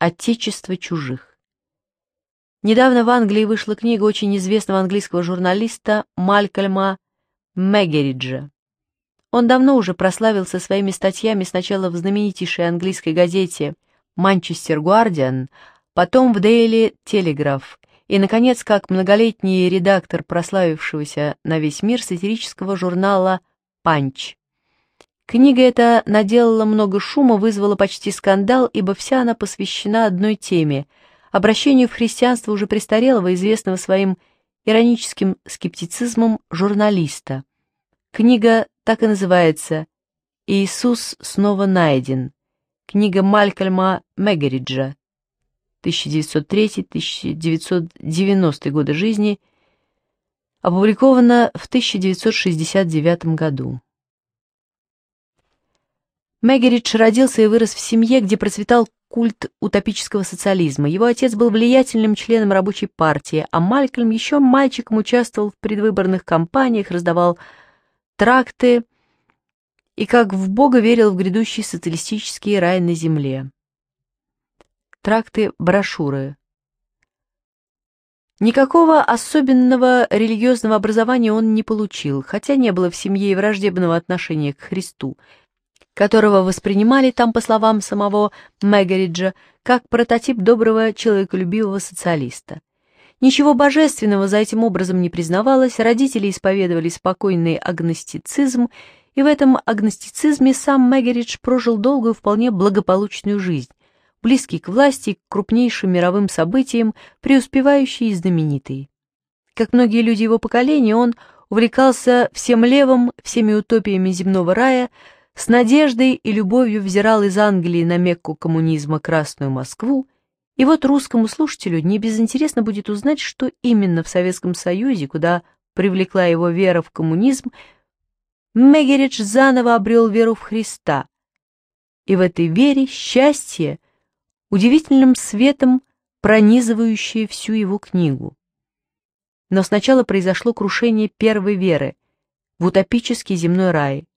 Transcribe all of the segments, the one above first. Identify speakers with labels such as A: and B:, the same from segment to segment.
A: Отечество чужих. Недавно в Англии вышла книга очень известного английского журналиста Малькольма Мегериджа. Он давно уже прославился своими статьями сначала в знаменитейшей английской газете «Манчестер Гуардиан», потом в «Дейли Телеграф» и, наконец, как многолетний редактор прославившегося на весь мир сатирического журнала «Панч». Книга эта наделала много шума, вызвала почти скандал, ибо вся она посвящена одной теме – обращению в христианство уже престарелого, известного своим ироническим скептицизмом журналиста. Книга так и называется «Иисус снова найден». Книга Малькольма Мегериджа, 1903-1990 годы жизни, опубликована в 1969 году. Мегеридж родился и вырос в семье, где процветал культ утопического социализма. Его отец был влиятельным членом рабочей партии, а Малькольм еще мальчиком участвовал в предвыборных кампаниях, раздавал тракты и как в Бога верил в грядущий социалистический рай на земле. Тракты, брошюры. Никакого особенного религиозного образования он не получил, хотя не было в семье и враждебного отношения к Христу – которого воспринимали там, по словам самого Мэгериджа, как прототип доброго человеколюбивого социалиста. Ничего божественного за этим образом не признавалось, родители исповедовали спокойный агностицизм, и в этом агностицизме сам Мэгеридж прожил долгую, вполне благополучную жизнь, близкий к власти, к крупнейшим мировым событиям, преуспевающий и знаменитый. Как многие люди его поколения, он увлекался всем левым, всеми утопиями земного рая, с надеждой и любовью взирал из Англии на Мекку коммунизма Красную Москву, и вот русскому слушателю не безинтересно будет узнать, что именно в Советском Союзе, куда привлекла его вера в коммунизм, Мегерич заново обрел веру в Христа. И в этой вере счастье, удивительным светом пронизывающее всю его книгу. Но сначала произошло крушение первой веры в утопический земной рай.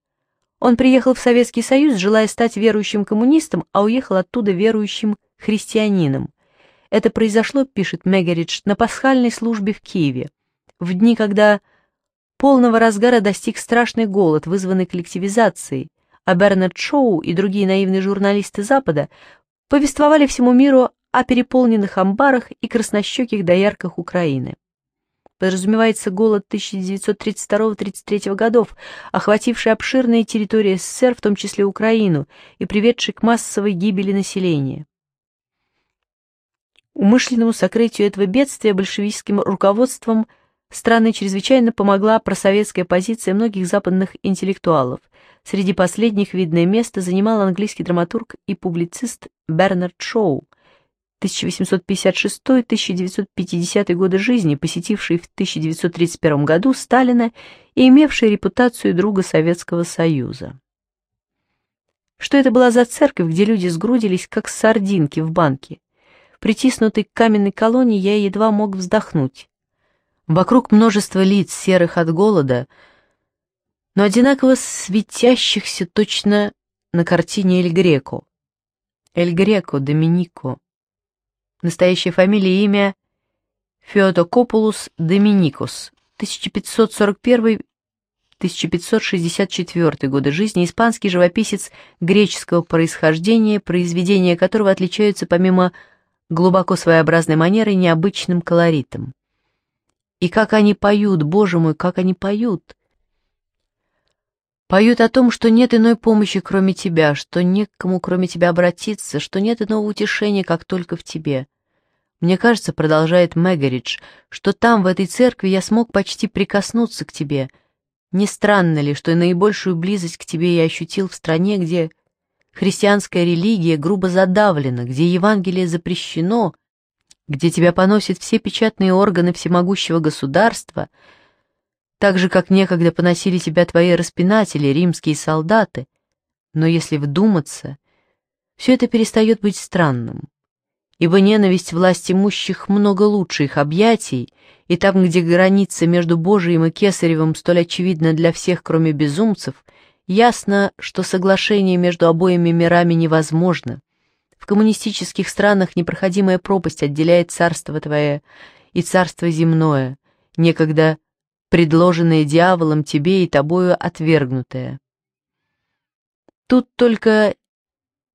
A: Он приехал в Советский Союз, желая стать верующим коммунистом, а уехал оттуда верующим христианином. Это произошло, пишет Мегеридж, на пасхальной службе в Киеве, в дни, когда полного разгара достиг страшный голод, вызванный коллективизацией, а Бернард Шоу и другие наивные журналисты Запада повествовали всему миру о переполненных амбарах и краснощеких доярках Украины. Подразумевается голод 1932-33 годов, охвативший обширные территории СССР, в том числе Украину, и приведший к массовой гибели населения. Умышленному сокрытию этого бедствия большевистским руководством страны чрезвычайно помогла просоветская позиция многих западных интеллектуалов. Среди последних видное место занимал английский драматург и публицист Бернард Шоу – 1856-1950 годы жизни, посетивший в 1931 году Сталина и имевший репутацию друга Советского Союза. Что это была за церковь, где люди сгрудились, как сардинки в банке? Притиснутый к каменной колонии? я едва мог вздохнуть. Вокруг множество лиц, серых от голода, но одинаково светящихся точно на картине Эль Греко. Эль Греко, Доминико, настоящая фамилия и имя Феодокопулус Доминикус, 1541-1564 годы жизни, испанский живописец греческого происхождения, произведения которого отличаются помимо глубоко своеобразной манеры необычным колоритом. И как они поют, боже мой, как они поют! Поют о том, что нет иной помощи, кроме тебя, что некому, кроме тебя, обратиться, что нет иного утешения, как только в тебе. Мне кажется, продолжает Мегаридж, что там, в этой церкви, я смог почти прикоснуться к тебе. Не странно ли, что и наибольшую близость к тебе я ощутил в стране, где христианская религия грубо задавлена, где Евангелие запрещено, где тебя поносят все печатные органы всемогущего государства — так же, как некогда поносили тебя твои распинатели, римские солдаты. Но если вдуматься, все это перестает быть странным, ибо ненависть власть имущих много лучше их объятий, и там, где граница между Божиим и Кесаревым столь очевидна для всех, кроме безумцев, ясно, что соглашение между обоими мирами невозможно. В коммунистических странах непроходимая пропасть отделяет царство твое и царство земное, некогда предложенное дьяволом тебе и тобою отвергнутое. Тут только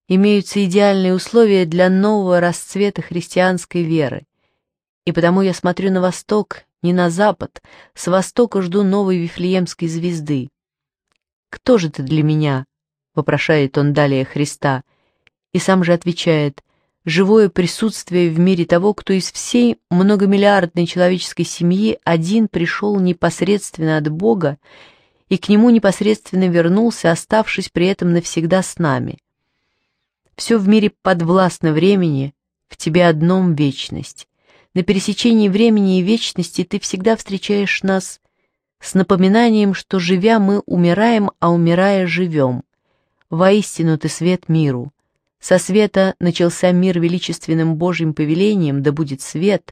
A: имеются идеальные условия для нового расцвета христианской веры. И потому я смотрю на восток, не на запад, с востока жду новой Вифлеемской звезды. «Кто же ты для меня?» — вопрошает он далее Христа, и сам же отвечает живое присутствие в мире того, кто из всей многомиллиардной человеческой семьи один пришел непосредственно от Бога и к нему непосредственно вернулся, оставшись при этом навсегда с нами. Все в мире подвластно времени, в тебе одном вечность. На пересечении времени и вечности ты всегда встречаешь нас с напоминанием, что живя мы умираем, а умирая живем. Воистину ты свет миру. Со света начался мир величественным Божьим повелением, да будет свет.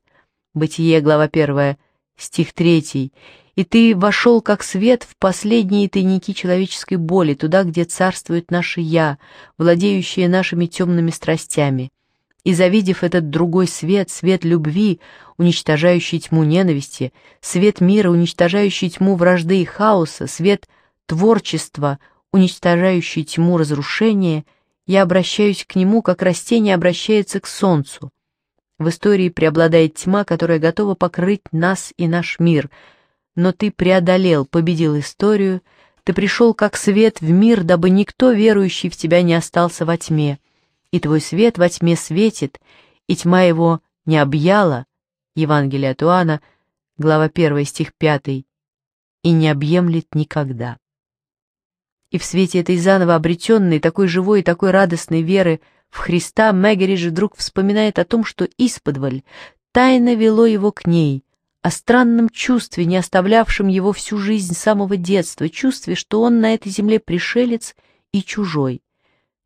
A: Бытие, глава 1, стих 3. «И ты вошел как свет в последние тайники человеческой боли, туда, где царствует наше «я», владеющее нашими темными страстями. И завидев этот другой свет, свет любви, уничтожающий тьму ненависти, свет мира, уничтожающий тьму вражды и хаоса, свет творчества, уничтожающий тьму разрушения, я обращаюсь к нему, как растение обращается к солнцу. В истории преобладает тьма, которая готова покрыть нас и наш мир. Но ты преодолел, победил историю, ты пришел как свет в мир, дабы никто, верующий в тебя, не остался во тьме. И твой свет во тьме светит, и тьма его не объяла. Евангелие от Иоанна, глава 1, стих 5. И не объемлет никогда. И в свете этой заново обретенной, такой живой и такой радостной веры в Христа Мэгеридж вдруг вспоминает о том, что исподволь тайно вело его к ней, о странном чувстве, не оставлявшем его всю жизнь с самого детства, чувстве, что он на этой земле пришелец и чужой.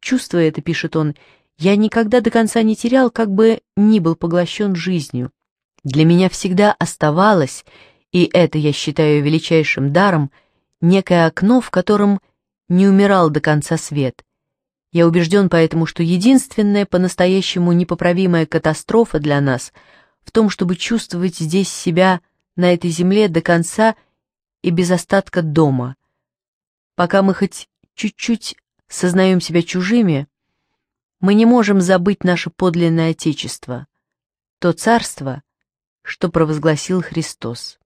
A: Чувство это, пишет он, я никогда до конца не терял, как бы ни был поглощен жизнью. Для меня всегда оставалось, и это я считаю величайшим даром, некое окно, в котором не умирал до конца свет. Я убежден поэтому, что единственная по-настоящему непоправимая катастрофа для нас в том, чтобы чувствовать здесь себя на этой земле до конца и без остатка дома. Пока мы хоть чуть-чуть сознаем себя чужими, мы не можем забыть наше подлинное Отечество, то царство, что провозгласил Христос.